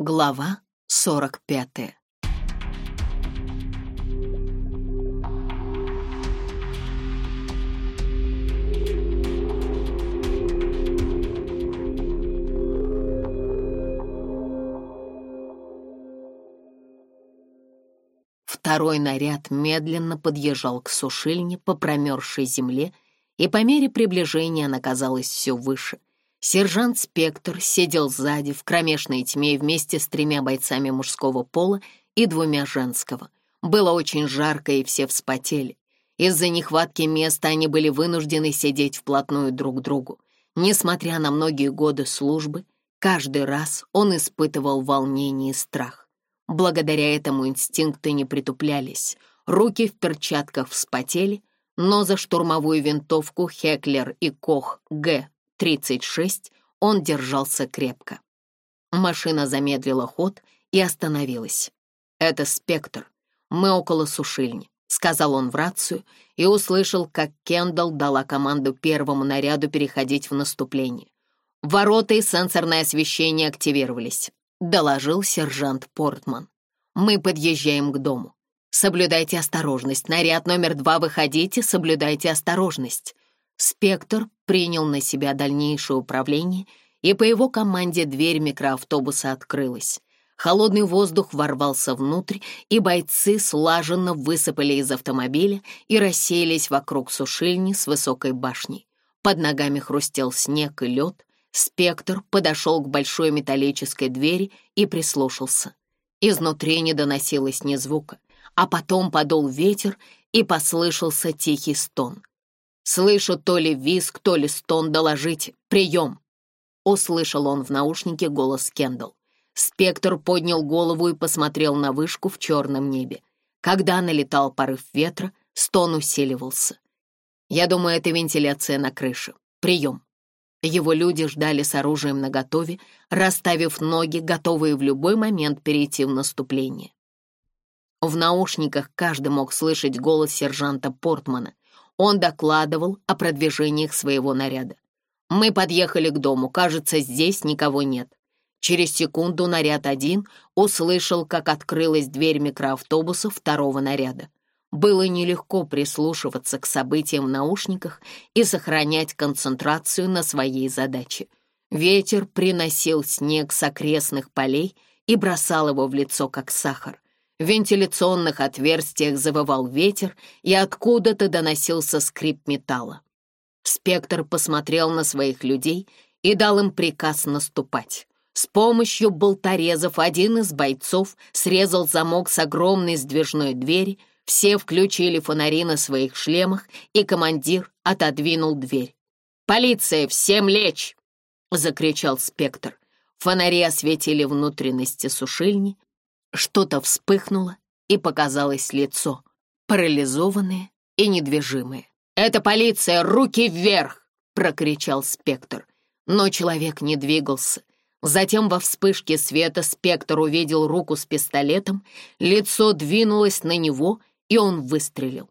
Глава 45 Второй наряд медленно подъезжал к сушильне по промерзшей земле, и по мере приближения она казалась все выше. Сержант Спектр сидел сзади в кромешной тьме вместе с тремя бойцами мужского пола и двумя женского. Было очень жарко, и все вспотели. Из-за нехватки места они были вынуждены сидеть вплотную друг к другу. Несмотря на многие годы службы, каждый раз он испытывал волнение и страх. Благодаря этому инстинкты не притуплялись, руки в перчатках вспотели, но за штурмовую винтовку Хеклер и Кох Г. 36 он держался крепко. Машина замедлила ход и остановилась. «Это спектр. Мы около сушильни», — сказал он в рацию и услышал, как Кендалл дала команду первому наряду переходить в наступление. «Ворота и сенсорное освещение активировались», — доложил сержант Портман. «Мы подъезжаем к дому. Соблюдайте осторожность. Наряд номер два выходите, соблюдайте осторожность». Спектр принял на себя дальнейшее управление, и по его команде дверь микроавтобуса открылась. Холодный воздух ворвался внутрь, и бойцы слаженно высыпали из автомобиля и рассеялись вокруг сушильни с высокой башней. Под ногами хрустел снег и лед. Спектр подошел к большой металлической двери и прислушался. Изнутри не доносилось ни звука, а потом подул ветер, и послышался тихий стон — Слышу то ли виск, то ли стон. Доложите. Прием!» Услышал он в наушнике голос Кендалл. Спектр поднял голову и посмотрел на вышку в черном небе. Когда налетал порыв ветра, стон усиливался. «Я думаю, это вентиляция на крыше. Прием!» Его люди ждали с оружием наготове, расставив ноги, готовые в любой момент перейти в наступление. В наушниках каждый мог слышать голос сержанта Портмана, он докладывал о продвижениях своего наряда. Мы подъехали к дому. Кажется, здесь никого нет. Через секунду наряд один услышал, как открылась дверь микроавтобуса второго наряда. Было нелегко прислушиваться к событиям в наушниках и сохранять концентрацию на своей задаче. Ветер приносил снег с окрестных полей и бросал его в лицо, как сахар. В вентиляционных отверстиях завывал ветер, и откуда-то доносился скрип металла. Спектр посмотрел на своих людей и дал им приказ наступать. С помощью болторезов один из бойцов срезал замок с огромной сдвижной двери, все включили фонари на своих шлемах, и командир отодвинул дверь. «Полиция, всем лечь!» — закричал спектр. Фонари осветили внутренности сушильни, что-то вспыхнуло, и показалось лицо, парализованное и недвижимое. «Это полиция! Руки вверх!» — прокричал спектр. Но человек не двигался. Затем во вспышке света спектр увидел руку с пистолетом, лицо двинулось на него, и он выстрелил.